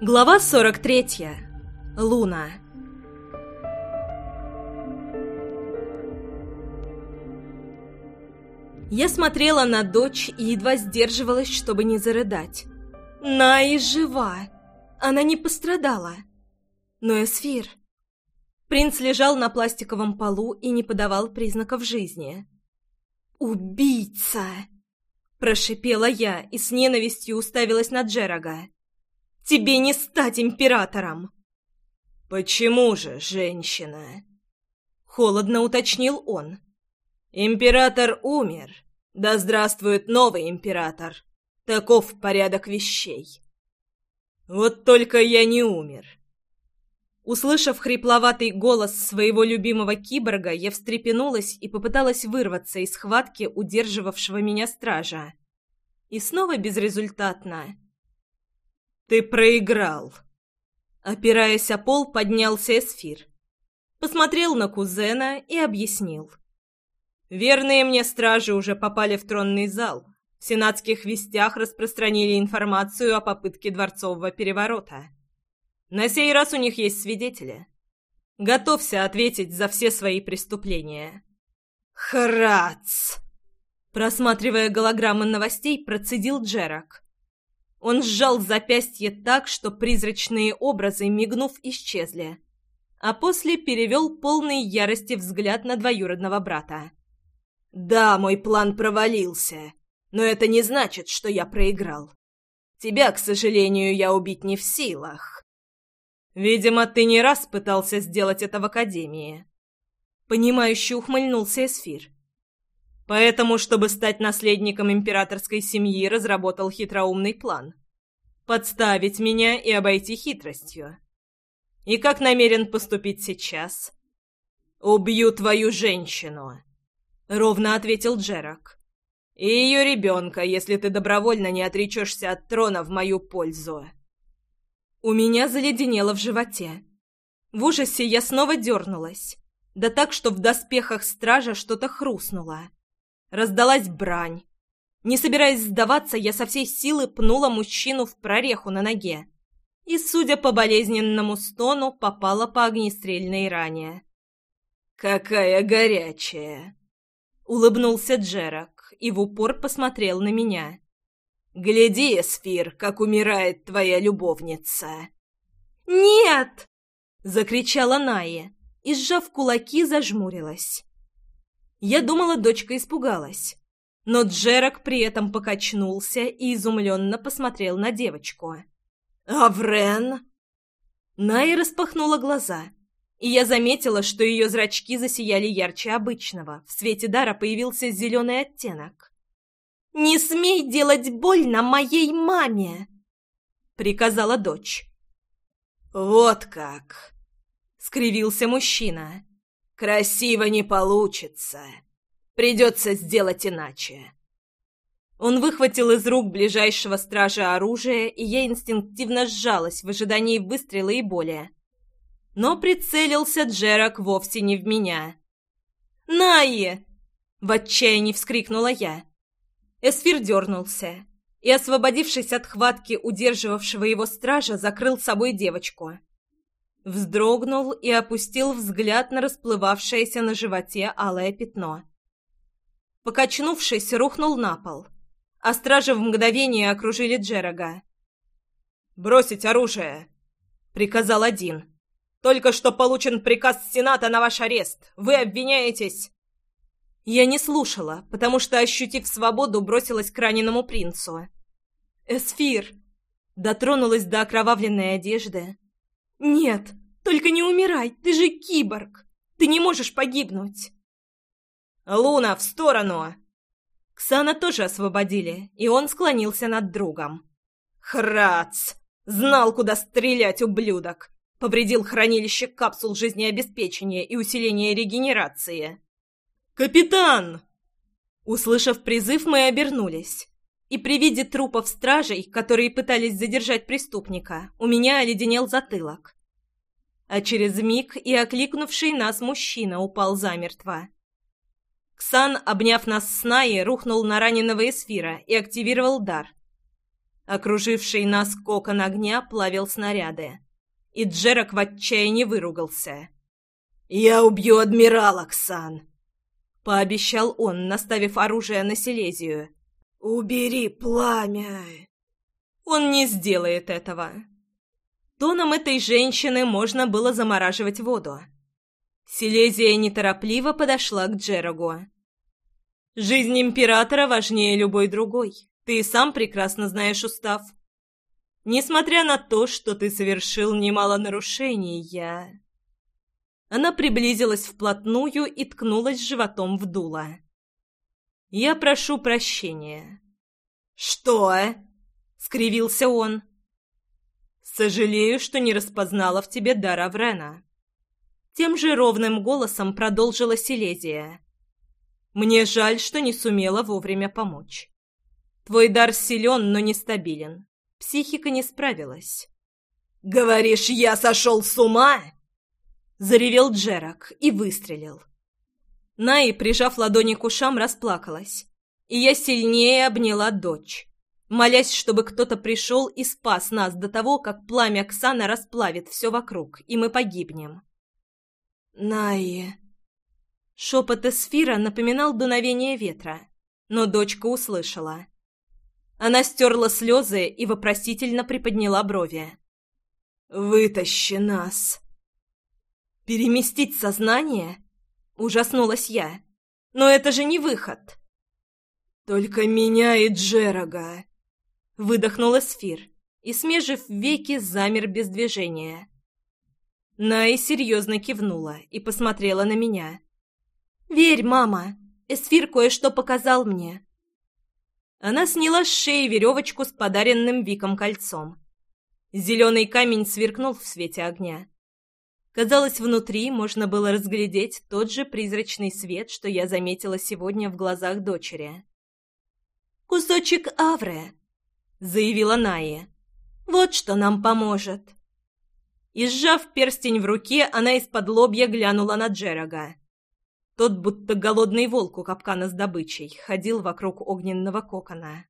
Глава 43. Луна. Я смотрела на дочь и едва сдерживалась, чтобы не зарыдать. Най жива. Она не пострадала. Но Эсфир... Принц лежал на пластиковом полу и не подавал признаков жизни. «Убийца!» Прошипела я и с ненавистью уставилась на Джерага. «Тебе не стать императором!» «Почему же, женщина?» Холодно уточнил он. «Император умер. Да здравствует новый император. Таков порядок вещей. Вот только я не умер. Услышав хрипловатый голос своего любимого киборга, я встрепенулась и попыталась вырваться из схватки удерживавшего меня стража. И снова безрезультатно. «Ты проиграл!» Опираясь о пол, поднялся Эсфир. Посмотрел на кузена и объяснил. «Верные мне стражи уже попали в тронный зал. В сенатских вестях распространили информацию о попытке дворцового переворота». На сей раз у них есть свидетели. Готовься ответить за все свои преступления. Храц! Просматривая голограммы новостей, процедил Джерак. Он сжал запястье так, что призрачные образы, мигнув, исчезли. А после перевел полный ярости взгляд на двоюродного брата. «Да, мой план провалился, но это не значит, что я проиграл. Тебя, к сожалению, я убить не в силах. Видимо, ты не раз пытался сделать это в Академии. Понимающе ухмыльнулся Эсфир. Поэтому, чтобы стать наследником императорской семьи, разработал хитроумный план. Подставить меня и обойти хитростью. И как намерен поступить сейчас? «Убью твою женщину», — ровно ответил Джерак. «И ее ребенка, если ты добровольно не отречешься от трона в мою пользу». У меня заледенело в животе. В ужасе я снова дернулась. Да так, что в доспехах стража что-то хрустнуло. Раздалась брань. Не собираясь сдаваться, я со всей силы пнула мужчину в прореху на ноге. И, судя по болезненному стону, попала по огнестрельной ране. «Какая горячая!» Улыбнулся Джерак и в упор посмотрел на меня. Гляди, Эсфир, как умирает твоя любовница!» «Нет!» — закричала Ная и, сжав кулаки, зажмурилась. Я думала, дочка испугалась, но Джерак при этом покачнулся и изумленно посмотрел на девочку. «Аврен?» Ная распахнула глаза, и я заметила, что ее зрачки засияли ярче обычного, в свете дара появился зеленый оттенок. «Не смей делать больно моей маме!» — приказала дочь. «Вот как!» — скривился мужчина. «Красиво не получится. Придется сделать иначе». Он выхватил из рук ближайшего стража оружие, и я инстинктивно сжалась в ожидании выстрела и боли. Но прицелился Джерак вовсе не в меня. «Найе!» — в отчаянии вскрикнула я. Эсфир дернулся и, освободившись от хватки удерживавшего его стража, закрыл собой девочку. Вздрогнул и опустил взгляд на расплывавшееся на животе алое пятно. Покачнувшись, рухнул на пол, а стражи в мгновение окружили Джерага. «Бросить оружие!» — приказал один. «Только что получен приказ Сената на ваш арест. Вы обвиняетесь...» Я не слушала, потому что, ощутив свободу, бросилась к раненому принцу. «Эсфир!» Дотронулась до окровавленной одежды. «Нет, только не умирай, ты же киборг! Ты не можешь погибнуть!» «Луна, в сторону!» Ксана тоже освободили, и он склонился над другом. «Храц! Знал, куда стрелять, ублюдок! Повредил хранилище капсул жизнеобеспечения и усиления регенерации!» «Капитан!» Услышав призыв, мы обернулись. И при виде трупов стражей, которые пытались задержать преступника, у меня оледенел затылок. А через миг и окликнувший нас мужчина упал замертво. Ксан, обняв нас с Наи, рухнул на раненого эсфира и активировал дар. Окруживший нас кокон огня плавил снаряды, и Джерак в отчаянии выругался. «Я убью адмирала, Ксан!» — пообещал он, наставив оружие на Силезию. «Убери пламя!» «Он не сделает этого!» Тоном этой женщины можно было замораживать воду. Силезия неторопливо подошла к Джерагу. «Жизнь императора важнее любой другой. Ты сам прекрасно знаешь устав. Несмотря на то, что ты совершил немало нарушений, я...» Она приблизилась вплотную и ткнулась животом в дуло. «Я прошу прощения». «Что?» — скривился он. «Сожалею, что не распознала в тебе дара Врена». Тем же ровным голосом продолжила Силезия. «Мне жаль, что не сумела вовремя помочь. Твой дар силен, но нестабилен. Психика не справилась. «Говоришь, я сошел с ума?» Заревел Джерак и выстрелил. Наи, прижав ладони к ушам, расплакалась. И я сильнее обняла дочь, молясь, чтобы кто-то пришел и спас нас до того, как пламя Ксана расплавит все вокруг, и мы погибнем. Наи... Шепот Эсфира напоминал дуновение ветра, но дочка услышала. Она стерла слезы и вопросительно приподняла брови. «Вытащи нас!» «Переместить сознание?» — ужаснулась я. «Но это же не выход!» «Только меня и Джерага!» — выдохнула Сфир и, смежив веки, замер без движения. Най серьезно кивнула и посмотрела на меня. «Верь, мама, Эсфир кое-что показал мне. Она сняла с шеи веревочку с подаренным Виком кольцом. Зеленый камень сверкнул в свете огня. Казалось, внутри можно было разглядеть тот же призрачный свет, что я заметила сегодня в глазах дочери. «Кусочек авре», — заявила Найя. «Вот что нам поможет». И сжав перстень в руке, она из-под лобья глянула на Джерага. Тот, будто голодный волк у капкана с добычей, ходил вокруг огненного кокона.